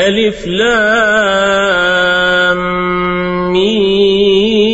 ألف لام مين